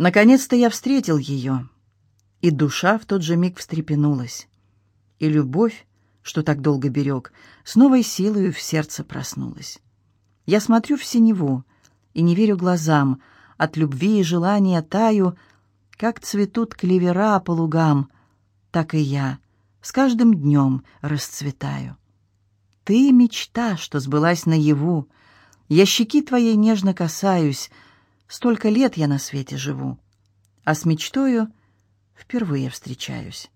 Наконец-то я встретил ее, и душа в тот же миг встрепенулась, и любовь, что так долго берег, с новой силой в сердце проснулась. Я смотрю в синеву и не верю глазам, от любви и желания таю, как цветут клевера по лугам, так и я с каждым днем расцветаю. Ты — мечта, что сбылась наяву, я щеки твоей нежно касаюсь, столько лет я на свете живу, а с мечтою впервые встречаюсь.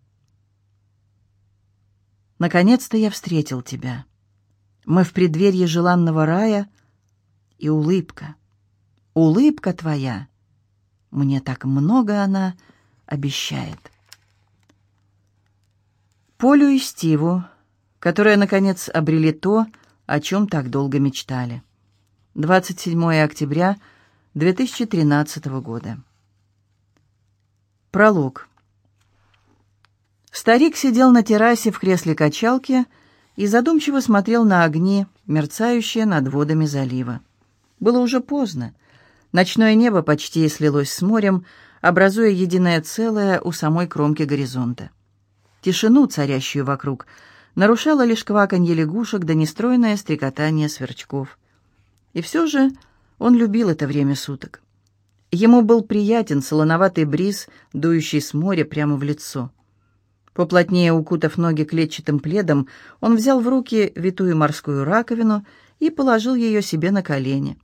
Наконец-то я встретил тебя. Мы в преддверии желанного рая, и улыбка, улыбка твоя, мне так много она обещает. Полю и Стиву, которые, наконец, обрели то, о чем так долго мечтали. 27 октября 2013 года. Пролог. Старик сидел на террасе в кресле качалки и задумчиво смотрел на огни, мерцающие над водами залива. Было уже поздно. Ночное небо почти слилось с морем, образуя единое целое у самой кромки горизонта. Тишину, царящую вокруг, нарушало лишь кваканье лягушек да нестройное стрекотание сверчков. И все же он любил это время суток. Ему был приятен солоноватый бриз, дующий с моря прямо в лицо. Поплотнее укутав ноги клетчатым пледом, он взял в руки витую морскую раковину и положил ее себе на колени.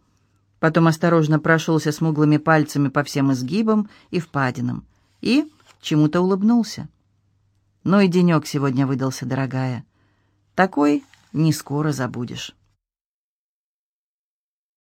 Потом осторожно прошелся смуглыми пальцами по всем изгибам и впадинам и чему-то улыбнулся. Ну и денек сегодня выдался, дорогая. Такой не скоро забудешь.